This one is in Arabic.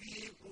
فيكم